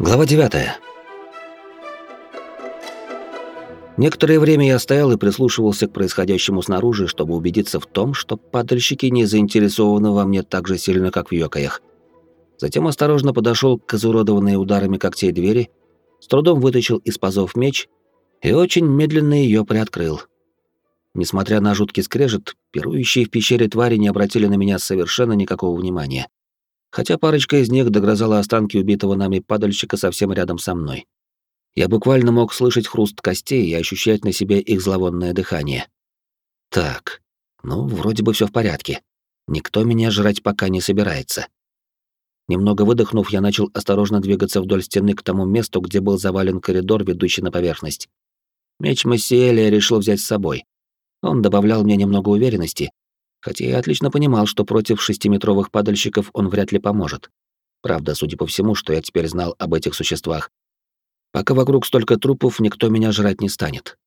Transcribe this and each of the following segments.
Глава 9. Некоторое время я стоял и прислушивался к происходящему снаружи, чтобы убедиться в том, что падальщики не заинтересованы во мне так же сильно, как в ёкаях. Затем осторожно подошел к изуродованной ударами когтей двери, с трудом вытащил из пазов меч и очень медленно ее приоткрыл. Несмотря на жуткий скрежет, пирующие в пещере твари не обратили на меня совершенно никакого внимания хотя парочка из них догрызала останки убитого нами падальщика совсем рядом со мной. Я буквально мог слышать хруст костей и ощущать на себе их зловонное дыхание. Так, ну, вроде бы все в порядке. Никто меня жрать пока не собирается. Немного выдохнув, я начал осторожно двигаться вдоль стены к тому месту, где был завален коридор, ведущий на поверхность. Меч Массиэля решил взять с собой. Он добавлял мне немного уверенности, хотя я отлично понимал, что против шестиметровых падальщиков он вряд ли поможет. Правда, судя по всему, что я теперь знал об этих существах. Пока вокруг столько трупов, никто меня жрать не станет.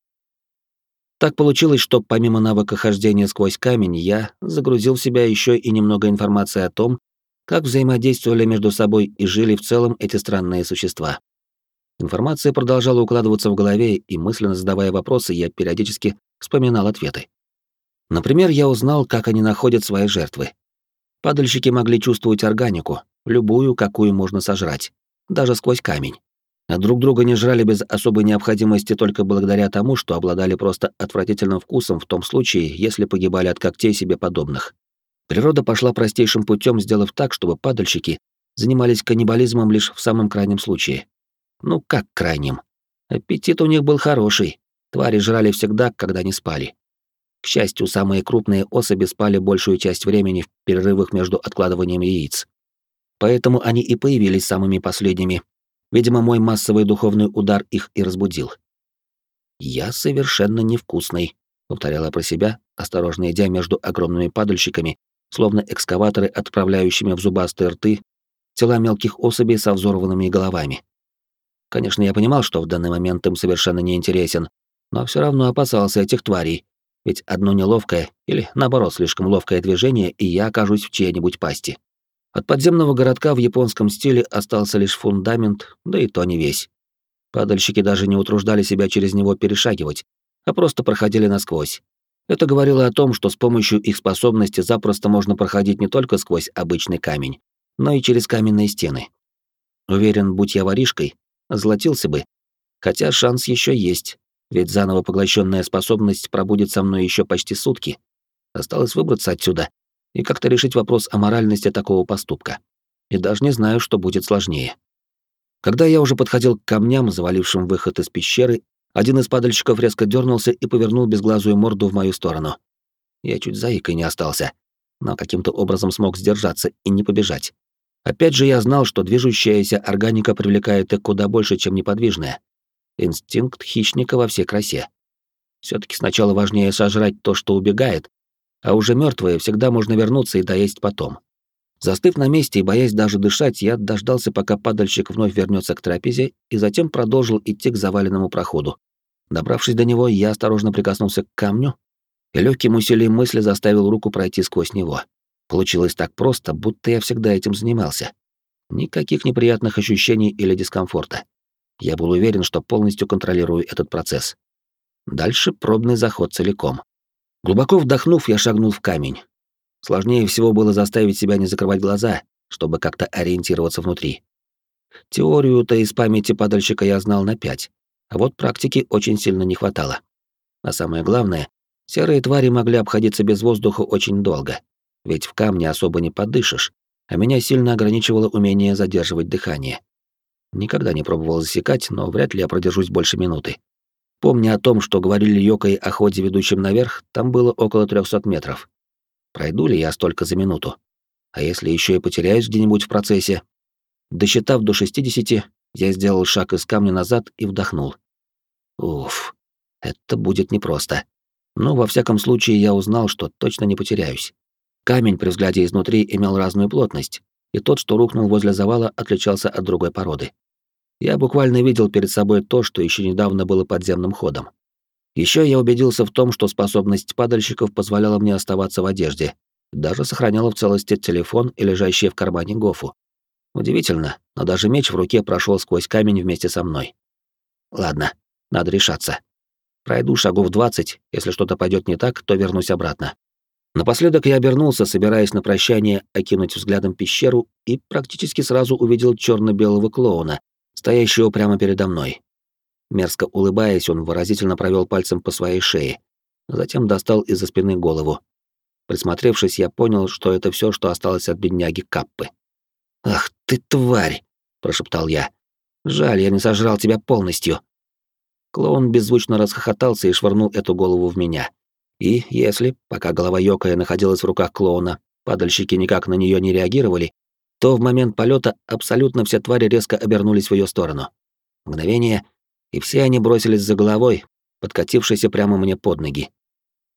Так получилось, что помимо навыка хождения сквозь камень, я загрузил в себя еще и немного информации о том, как взаимодействовали между собой и жили в целом эти странные существа. Информация продолжала укладываться в голове, и мысленно задавая вопросы, я периодически вспоминал ответы. Например, я узнал, как они находят свои жертвы. Падальщики могли чувствовать органику, любую, какую можно сожрать, даже сквозь камень. А друг друга не жрали без особой необходимости только благодаря тому, что обладали просто отвратительным вкусом в том случае, если погибали от когтей себе подобных. Природа пошла простейшим путем, сделав так, чтобы падальщики занимались каннибализмом лишь в самом крайнем случае. Ну как крайнем? Аппетит у них был хороший. Твари жрали всегда, когда не спали. К счастью, самые крупные особи спали большую часть времени в перерывах между откладыванием яиц. Поэтому они и появились самыми последними. Видимо, мой массовый духовный удар их и разбудил. «Я совершенно невкусный», — повторяла про себя, осторожно идя между огромными падальщиками, словно экскаваторы, отправляющими в зубастые рты тела мелких особей со взорванными головами. Конечно, я понимал, что в данный момент им совершенно не интересен, но все равно опасался этих тварей, ведь одно неловкое или, наоборот, слишком ловкое движение, и я окажусь в чьей-нибудь пасти. От подземного городка в японском стиле остался лишь фундамент, да и то не весь. Падальщики даже не утруждали себя через него перешагивать, а просто проходили насквозь. Это говорило о том, что с помощью их способности запросто можно проходить не только сквозь обычный камень, но и через каменные стены. Уверен, будь я воришкой, золотился бы. Хотя шанс еще есть, ведь заново поглощенная способность пробудет со мной еще почти сутки. Осталось выбраться отсюда и как-то решить вопрос о моральности такого поступка. И даже не знаю, что будет сложнее. Когда я уже подходил к камням, завалившим выход из пещеры, один из падальщиков резко дернулся и повернул безглазую морду в мою сторону. Я чуть заикой не остался, но каким-то образом смог сдержаться и не побежать. Опять же, я знал, что движущаяся органика привлекает их куда больше, чем неподвижная, Инстинкт хищника во всей красе. все таки сначала важнее сожрать то, что убегает, а уже мертвое всегда можно вернуться и доесть потом. Застыв на месте и боясь даже дышать, я дождался, пока падальщик вновь вернется к трапезе, и затем продолжил идти к заваленному проходу. Добравшись до него, я осторожно прикоснулся к камню, и легким усилием мысли заставил руку пройти сквозь него. Получилось так просто, будто я всегда этим занимался. Никаких неприятных ощущений или дискомфорта. Я был уверен, что полностью контролирую этот процесс. Дальше пробный заход целиком. Глубоко вдохнув, я шагнул в камень. Сложнее всего было заставить себя не закрывать глаза, чтобы как-то ориентироваться внутри. Теорию-то из памяти падальщика я знал на пять, а вот практики очень сильно не хватало. А самое главное, серые твари могли обходиться без воздуха очень долго, ведь в камне особо не подышишь, а меня сильно ограничивало умение задерживать дыхание. Никогда не пробовал засекать, но вряд ли я продержусь больше минуты. Помня о том, что говорили Йокой о ходе, ведущем наверх, там было около 300 метров. Пройду ли я столько за минуту? А если еще и потеряюсь где-нибудь в процессе? Досчитав до 60, я сделал шаг из камня назад и вдохнул. Уф, это будет непросто. Но во всяком случае я узнал, что точно не потеряюсь. Камень при взгляде изнутри имел разную плотность, и тот, что рухнул возле завала, отличался от другой породы. Я буквально видел перед собой то, что еще недавно было подземным ходом. Еще я убедился в том, что способность падальщиков позволяла мне оставаться в одежде, даже сохраняла в целости телефон и лежащий в кармане гофу. Удивительно, но даже меч в руке прошел сквозь камень вместе со мной. Ладно, надо решаться. Пройду шагов двадцать, если что-то пойдет не так, то вернусь обратно. Напоследок я обернулся, собираясь на прощание окинуть взглядом пещеру, и практически сразу увидел черно белого клоуна, стоящего прямо передо мной. Мерзко улыбаясь, он выразительно провел пальцем по своей шее, затем достал из-за спины голову. Присмотревшись, я понял, что это все, что осталось от бедняги Каппы. «Ах ты тварь!» — прошептал я. «Жаль, я не сожрал тебя полностью». Клоун беззвучно расхохотался и швырнул эту голову в меня. И если, пока голова Йокая находилась в руках клоуна, падальщики никак на нее не реагировали, то в момент полета абсолютно все твари резко обернулись в ее сторону. Мгновение, и все они бросились за головой, подкатившейся прямо мне под ноги.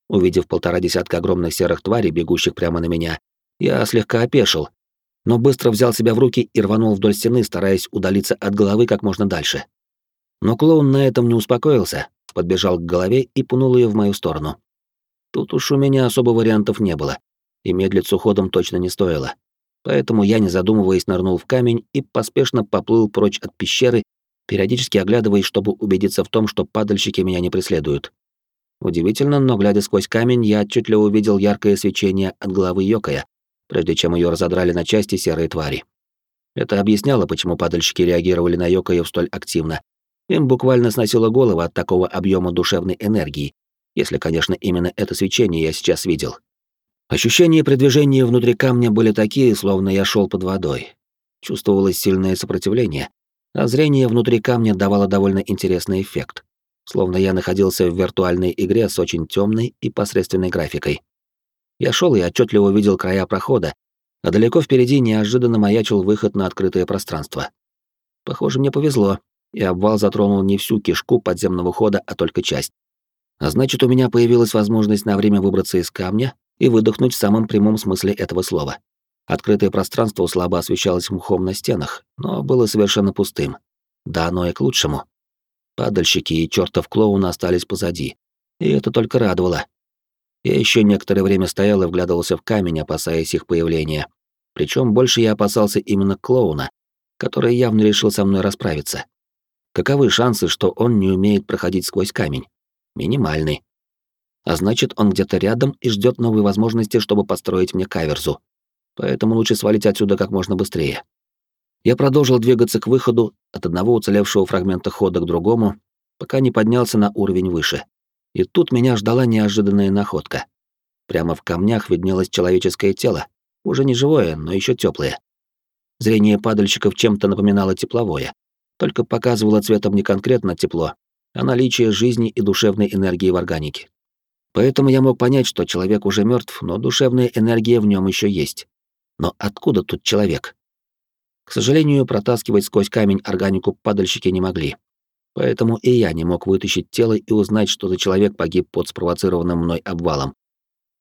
Увидев полтора десятка огромных серых тварей, бегущих прямо на меня, я слегка опешил, но быстро взял себя в руки и рванул вдоль стены, стараясь удалиться от головы как можно дальше. Но клоун на этом не успокоился, подбежал к голове и пнул ее в мою сторону. Тут уж у меня особо вариантов не было, и медлить с уходом точно не стоило. Поэтому я, не задумываясь, нырнул в камень и поспешно поплыл прочь от пещеры, периодически оглядываясь, чтобы убедиться в том, что падальщики меня не преследуют. Удивительно, но глядя сквозь камень, я отчетливо увидел яркое свечение от головы Йокая, прежде чем ее разодрали на части серые твари. Это объясняло, почему падальщики реагировали на Йокаев столь активно. Им буквально сносило голову от такого объема душевной энергии, если, конечно, именно это свечение я сейчас видел. Ощущения при движении внутри камня были такие, словно я шел под водой. Чувствовалось сильное сопротивление, а зрение внутри камня давало довольно интересный эффект, словно я находился в виртуальной игре с очень темной и посредственной графикой. Я шел и отчетливо видел края прохода, а далеко впереди неожиданно маячил выход на открытое пространство. Похоже, мне повезло, и обвал затронул не всю кишку подземного хода, а только часть. А значит, у меня появилась возможность на время выбраться из камня и выдохнуть в самом прямом смысле этого слова. Открытое пространство слабо освещалось мхом на стенах, но было совершенно пустым. Да оно и к лучшему. Падальщики и чертов клоун остались позади. И это только радовало. Я еще некоторое время стоял и вглядывался в камень, опасаясь их появления. Причем больше я опасался именно клоуна, который явно решил со мной расправиться. Каковы шансы, что он не умеет проходить сквозь камень? Минимальный. А значит, он где-то рядом и ждет новой возможности, чтобы построить мне каверзу. Поэтому лучше свалить отсюда как можно быстрее. Я продолжил двигаться к выходу от одного уцелевшего фрагмента хода к другому, пока не поднялся на уровень выше. И тут меня ждала неожиданная находка. Прямо в камнях виднелось человеческое тело, уже не живое, но еще теплое. Зрение падальщиков чем-то напоминало тепловое, только показывало цветом не конкретно тепло, а наличие жизни и душевной энергии в органике. Поэтому я мог понять, что человек уже мертв, но душевная энергия в нем еще есть. Но откуда тут человек? К сожалению, протаскивать сквозь камень органику падальщики не могли. Поэтому и я не мог вытащить тело и узнать, что за человек погиб под спровоцированным мной обвалом.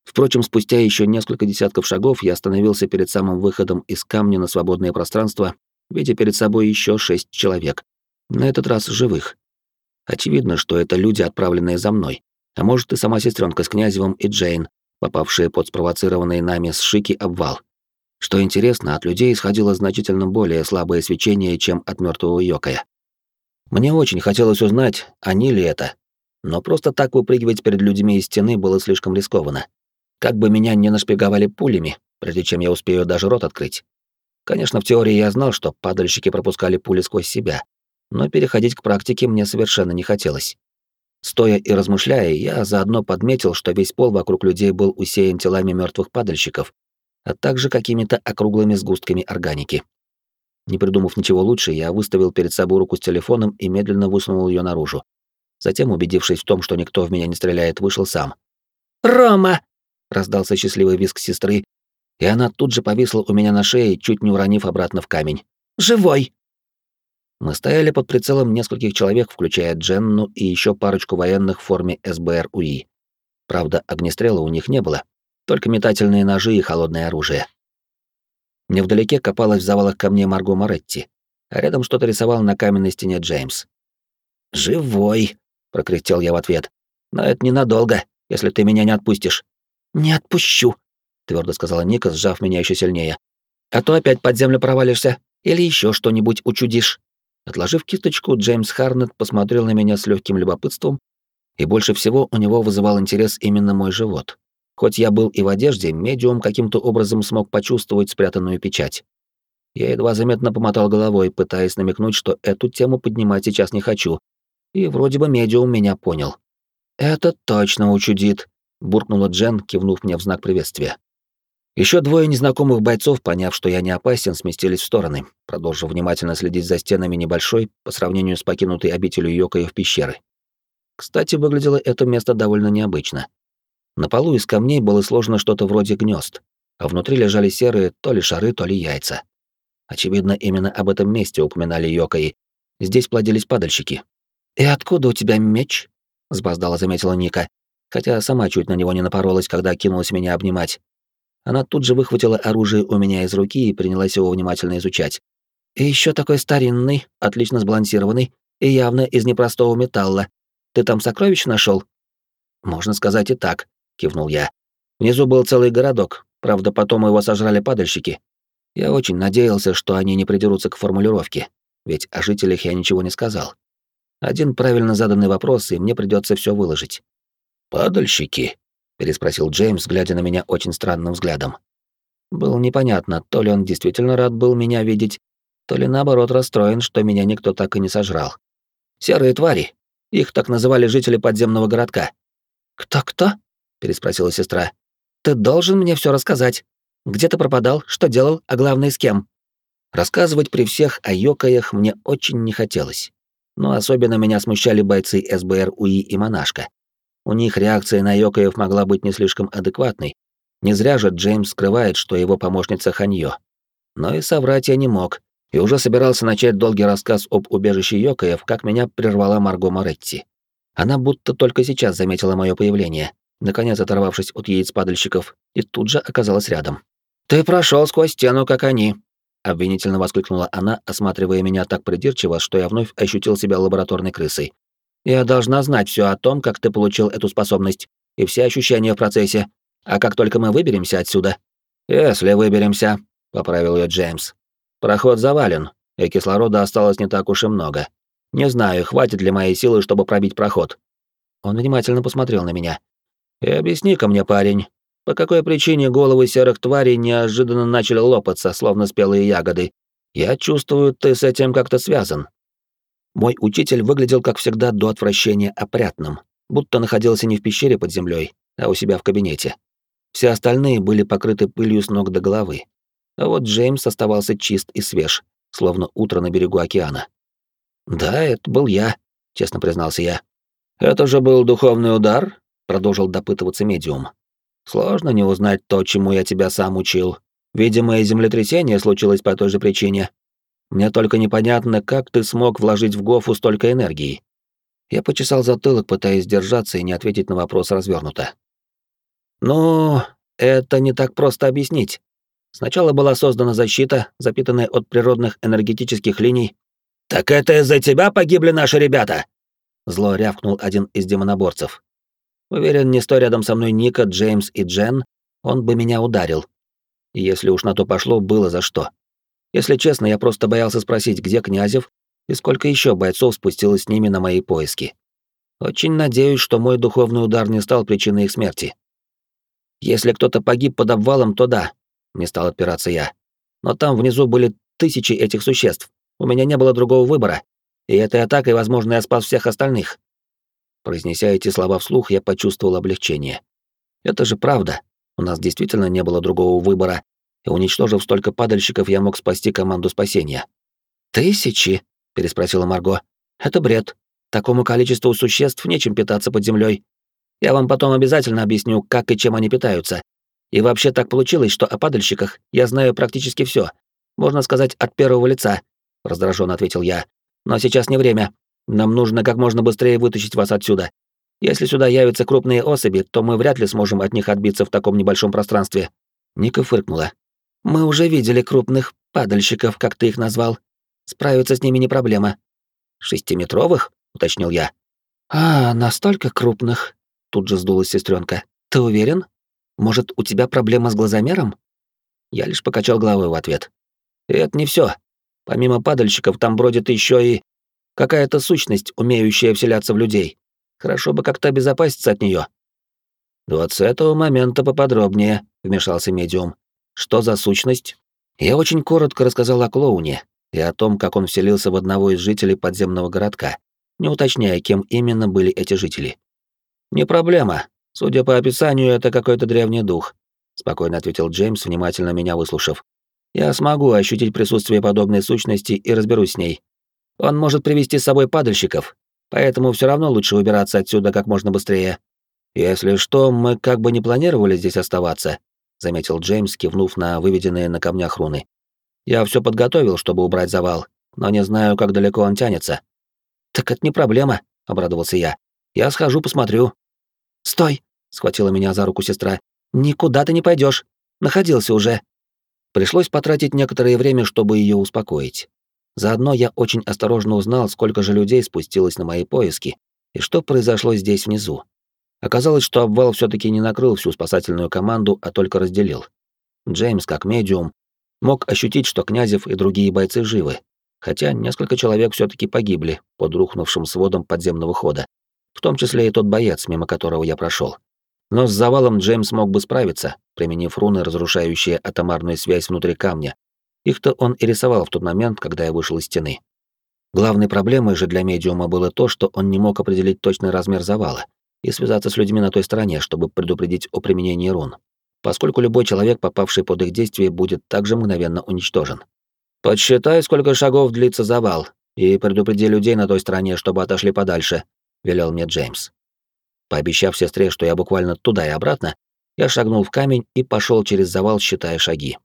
Впрочем, спустя еще несколько десятков шагов я остановился перед самым выходом из камня на свободное пространство, видя перед собой еще шесть человек. На этот раз живых. Очевидно, что это люди, отправленные за мной. А может, и сама сестренка с Князевым и Джейн, попавшие под спровоцированный нами с Шики обвал. Что интересно, от людей исходило значительно более слабое свечение, чем от мертвого Йокая. Мне очень хотелось узнать, они ли это. Но просто так выпрыгивать перед людьми из стены было слишком рискованно. Как бы меня не нашпиговали пулями, прежде чем я успею даже рот открыть. Конечно, в теории я знал, что падальщики пропускали пули сквозь себя, но переходить к практике мне совершенно не хотелось. Стоя и размышляя, я заодно подметил, что весь пол вокруг людей был усеян телами мертвых падальщиков, а также какими-то округлыми сгустками органики. Не придумав ничего лучше, я выставил перед собой руку с телефоном и медленно высунул ее наружу. Затем, убедившись в том, что никто в меня не стреляет, вышел сам. «Рома!» — раздался счастливый визг сестры, и она тут же повисла у меня на шее, чуть не уронив обратно в камень. «Живой!» Мы стояли под прицелом нескольких человек, включая Дженну и еще парочку военных в форме СБР УИ. Правда, огнестрела у них не было, только метательные ножи и холодное оружие. Невдалеке копалась в завалах камней Марго Моретти, а рядом что-то рисовал на каменной стене Джеймс. «Живой!» — прокряхтел я в ответ. «Но это ненадолго, если ты меня не отпустишь». «Не отпущу», — твердо сказала Ника, сжав меня еще сильнее. «А то опять под землю провалишься. Или еще что-нибудь учудишь?» Отложив кисточку, Джеймс Харнет посмотрел на меня с легким любопытством, и больше всего у него вызывал интерес именно мой живот. Хоть я был и в одежде, медиум каким-то образом смог почувствовать спрятанную печать. Я едва заметно помотал головой, пытаясь намекнуть, что эту тему поднимать сейчас не хочу. И вроде бы медиум меня понял. «Это точно учудит», — буркнула Джен, кивнув мне в знак приветствия. Еще двое незнакомых бойцов, поняв, что я не опасен, сместились в стороны, продолжив внимательно следить за стенами небольшой, по сравнению с покинутой обителью Йокаев пещеры. Кстати, выглядело это место довольно необычно. На полу из камней было сложно что-то вроде гнезд, а внутри лежали серые то ли шары, то ли яйца. Очевидно, именно об этом месте упоминали Йокаи. Здесь плодились падальщики. «И откуда у тебя меч?» — сбоздала заметила Ника, хотя сама чуть на него не напоролась, когда кинулась меня обнимать. Она тут же выхватила оружие у меня из руки и принялась его внимательно изучать. «И еще такой старинный, отлично сбалансированный и явно из непростого металла. Ты там сокровищ нашел? «Можно сказать и так», — кивнул я. «Внизу был целый городок, правда, потом его сожрали падальщики. Я очень надеялся, что они не придерутся к формулировке, ведь о жителях я ничего не сказал. Один правильно заданный вопрос, и мне придется все выложить». «Падальщики?» Переспросил Джеймс, глядя на меня очень странным взглядом. Было непонятно, то ли он действительно рад был меня видеть, то ли наоборот расстроен, что меня никто так и не сожрал. Серые твари. Их так называли жители подземного городка. Кто-кто? переспросила сестра. Ты должен мне все рассказать. Где ты пропадал, что делал, а главное, с кем? Рассказывать при всех о Йокаях мне очень не хотелось. Но особенно меня смущали бойцы СБР УИ и Монашка. У них реакция на Йокаев могла быть не слишком адекватной. Не зря же Джеймс скрывает, что его помощница Ханьё. Но и соврать я не мог, и уже собирался начать долгий рассказ об убежище Йокаев, как меня прервала Марго Моретти. Она будто только сейчас заметила мое появление, наконец оторвавшись от яиц падальщиков, и тут же оказалась рядом. «Ты прошел сквозь стену, как они», — обвинительно воскликнула она, осматривая меня так придирчиво, что я вновь ощутил себя лабораторной крысой. Я должна знать все о том, как ты получил эту способность, и все ощущения в процессе. А как только мы выберемся отсюда... Если выберемся, поправил ее Джеймс. Проход завален, и кислорода осталось не так уж и много. Не знаю, хватит ли моей силы, чтобы пробить проход. Он внимательно посмотрел на меня. И объясни-ка мне, парень, по какой причине головы серых тварей неожиданно начали лопаться, словно спелые ягоды? Я чувствую, ты с этим как-то связан. Мой учитель выглядел, как всегда, до отвращения опрятным, будто находился не в пещере под землей, а у себя в кабинете. Все остальные были покрыты пылью с ног до головы. А вот Джеймс оставался чист и свеж, словно утро на берегу океана. «Да, это был я», — честно признался я. «Это же был духовный удар?» — продолжил допытываться медиум. «Сложно не узнать то, чему я тебя сам учил. Видимо, и землетрясение случилось по той же причине. Мне только непонятно, как ты смог вложить в Гофу столько энергии. Я почесал затылок, пытаясь держаться и не ответить на вопрос развернуто. Ну, это не так просто объяснить. Сначала была создана защита, запитанная от природных энергетических линий. «Так это из-за тебя погибли наши ребята!» Зло рявкнул один из демоноборцев. Уверен, не стой рядом со мной Ника, Джеймс и Джен, он бы меня ударил. Если уж на то пошло, было за что. Если честно, я просто боялся спросить, где Князев и сколько еще бойцов спустилось с ними на мои поиски. Очень надеюсь, что мой духовный удар не стал причиной их смерти. Если кто-то погиб под обвалом, то да, не стал отпираться я. Но там внизу были тысячи этих существ. У меня не было другого выбора. И этой атакой, возможно, я спас всех остальных. Произнеся эти слова вслух, я почувствовал облегчение. Это же правда. У нас действительно не было другого выбора, и уничтожив столько падальщиков, я мог спасти команду спасения. «Тысячи?» — переспросила Марго. «Это бред. Такому количеству существ нечем питаться под землей. Я вам потом обязательно объясню, как и чем они питаются. И вообще так получилось, что о падальщиках я знаю практически все. Можно сказать, от первого лица», — раздраженно ответил я. «Но сейчас не время. Нам нужно как можно быстрее вытащить вас отсюда. Если сюда явятся крупные особи, то мы вряд ли сможем от них отбиться в таком небольшом пространстве». Ника фыркнула. Мы уже видели крупных падальщиков, как ты их назвал. Справиться с ними не проблема. Шестиметровых? уточнил я. А, настолько крупных? Тут же сдулась сестренка. Ты уверен? Может, у тебя проблема с глазомером? Я лишь покачал головой в ответ. И это не все. Помимо падальщиков там бродит еще и какая-то сущность, умеющая вселяться в людей. Хорошо бы как-то обезопаситься от нее. Вот с этого момента поподробнее, вмешался медиум. Что за сущность? Я очень коротко рассказал о клоуне и о том, как он вселился в одного из жителей подземного городка, не уточняя, кем именно были эти жители. «Не проблема. Судя по описанию, это какой-то древний дух», — спокойно ответил Джеймс, внимательно меня выслушав. «Я смогу ощутить присутствие подобной сущности и разберусь с ней. Он может привести с собой падальщиков, поэтому все равно лучше убираться отсюда как можно быстрее. Если что, мы как бы не планировали здесь оставаться», — заметил Джеймс, кивнув на выведенные на камнях руны. «Я все подготовил, чтобы убрать завал, но не знаю, как далеко он тянется». «Так это не проблема», — обрадовался я. «Я схожу, посмотрю». «Стой!» — схватила меня за руку сестра. «Никуда ты не пойдешь. Находился уже». Пришлось потратить некоторое время, чтобы ее успокоить. Заодно я очень осторожно узнал, сколько же людей спустилось на мои поиски и что произошло здесь внизу. Оказалось, что обвал все таки не накрыл всю спасательную команду, а только разделил. Джеймс, как медиум, мог ощутить, что Князев и другие бойцы живы, хотя несколько человек все таки погибли под рухнувшим сводом подземного хода, в том числе и тот боец, мимо которого я прошел. Но с завалом Джеймс мог бы справиться, применив руны, разрушающие атомарную связь внутри камня. Их-то он и рисовал в тот момент, когда я вышел из стены. Главной проблемой же для медиума было то, что он не мог определить точный размер завала и связаться с людьми на той стороне, чтобы предупредить о применении рун, поскольку любой человек, попавший под их действие, будет также мгновенно уничтожен. «Подсчитай, сколько шагов длится завал, и предупреди людей на той стороне, чтобы отошли подальше», — велел мне Джеймс. Пообещав сестре, что я буквально туда и обратно, я шагнул в камень и пошел через завал, считая шаги.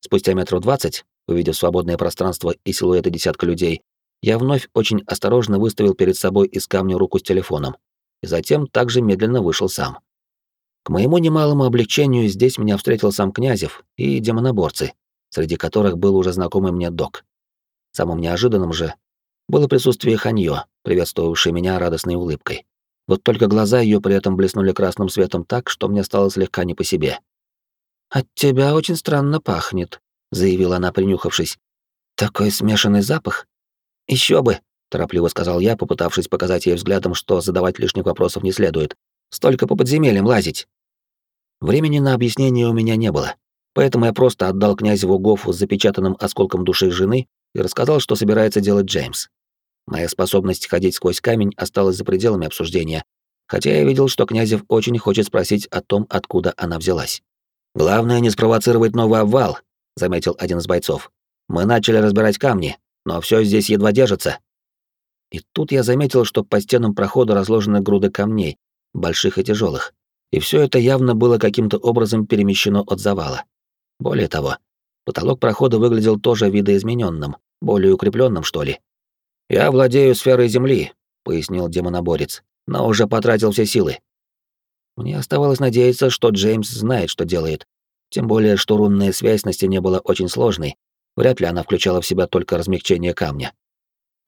Спустя метров двадцать, увидев свободное пространство и силуэты десятка людей, я вновь очень осторожно выставил перед собой из камня руку с телефоном, и затем также медленно вышел сам. К моему немалому облегчению здесь меня встретил сам Князев и демоноборцы, среди которых был уже знакомый мне док. Самым неожиданным же было присутствие Ханьё, приветствовавшей меня радостной улыбкой. Вот только глаза ее при этом блеснули красным светом так, что мне стало слегка не по себе. «От тебя очень странно пахнет», — заявила она, принюхавшись. «Такой смешанный запах». Еще бы», — торопливо сказал я, попытавшись показать ей взглядом, что задавать лишних вопросов не следует. «Столько по подземельям лазить». Времени на объяснение у меня не было, поэтому я просто отдал князеву Гофу с запечатанным осколком души жены и рассказал, что собирается делать Джеймс. Моя способность ходить сквозь камень осталась за пределами обсуждения, хотя я видел, что Князев очень хочет спросить о том, откуда она взялась. «Главное не спровоцировать новый обвал», — заметил один из бойцов. «Мы начали разбирать камни, но все здесь едва держится». И тут я заметил, что по стенам прохода разложены груды камней, больших и тяжелых, и все это явно было каким-то образом перемещено от завала. Более того, потолок прохода выглядел тоже видоизмененным, более укрепленным, что ли. «Я владею сферой Земли», — пояснил демоноборец, «но уже потратил все силы». Мне оставалось надеяться, что Джеймс знает, что делает. Тем более, что рунная связь на стене была очень сложной. Вряд ли она включала в себя только размягчение камня.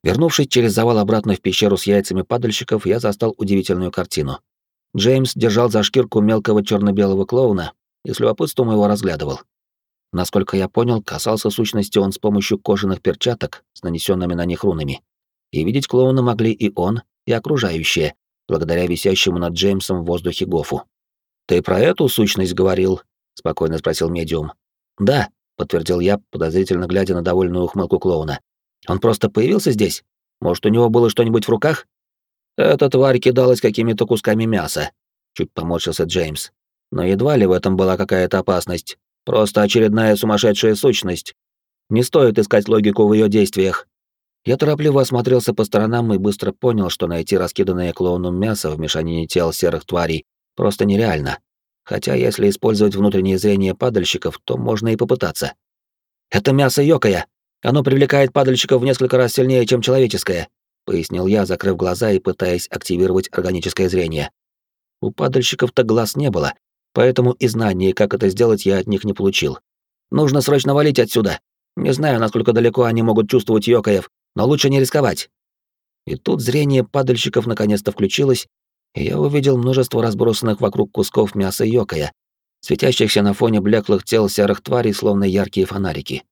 Вернувшись через завал обратно в пещеру с яйцами падальщиков, я застал удивительную картину. Джеймс держал за шкирку мелкого черно белого клоуна и с любопытством его разглядывал. Насколько я понял, касался сущности он с помощью кожаных перчаток с нанесенными на них рунами и видеть клоуна могли и он, и окружающие, благодаря висящему над Джеймсом в воздухе Гофу. «Ты про эту сущность говорил?» — спокойно спросил медиум. «Да», — подтвердил я, подозрительно глядя на довольную ухмылку клоуна. «Он просто появился здесь? Может, у него было что-нибудь в руках?» «Эта тварь кидалась какими-то кусками мяса», — чуть поморщился Джеймс. «Но едва ли в этом была какая-то опасность. Просто очередная сумасшедшая сущность. Не стоит искать логику в ее действиях. Я торопливо осмотрелся по сторонам и быстро понял, что найти раскиданное клоуном мясо в мешанине тел серых тварей просто нереально. Хотя если использовать внутреннее зрение падальщиков, то можно и попытаться. «Это мясо Йокая. Оно привлекает падальщиков в несколько раз сильнее, чем человеческое», — пояснил я, закрыв глаза и пытаясь активировать органическое зрение. У падальщиков-то глаз не было, поэтому и знания, как это сделать, я от них не получил. «Нужно срочно валить отсюда. Не знаю, насколько далеко они могут чувствовать Йокаев, но лучше не рисковать. И тут зрение падальщиков наконец-то включилось, и я увидел множество разбросанных вокруг кусков мяса йокая, светящихся на фоне блеклых тел серых тварей, словно яркие фонарики.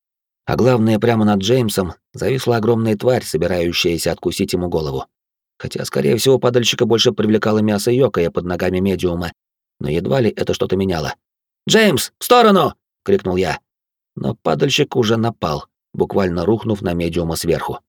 А главное, прямо над Джеймсом зависла огромная тварь, собирающаяся откусить ему голову. Хотя, скорее всего, падальщика больше привлекало мясо Йокая под ногами медиума, но едва ли это что-то меняло. «Джеймс, в сторону!» — крикнул я. Но падальщик уже напал, буквально рухнув на медиума сверху.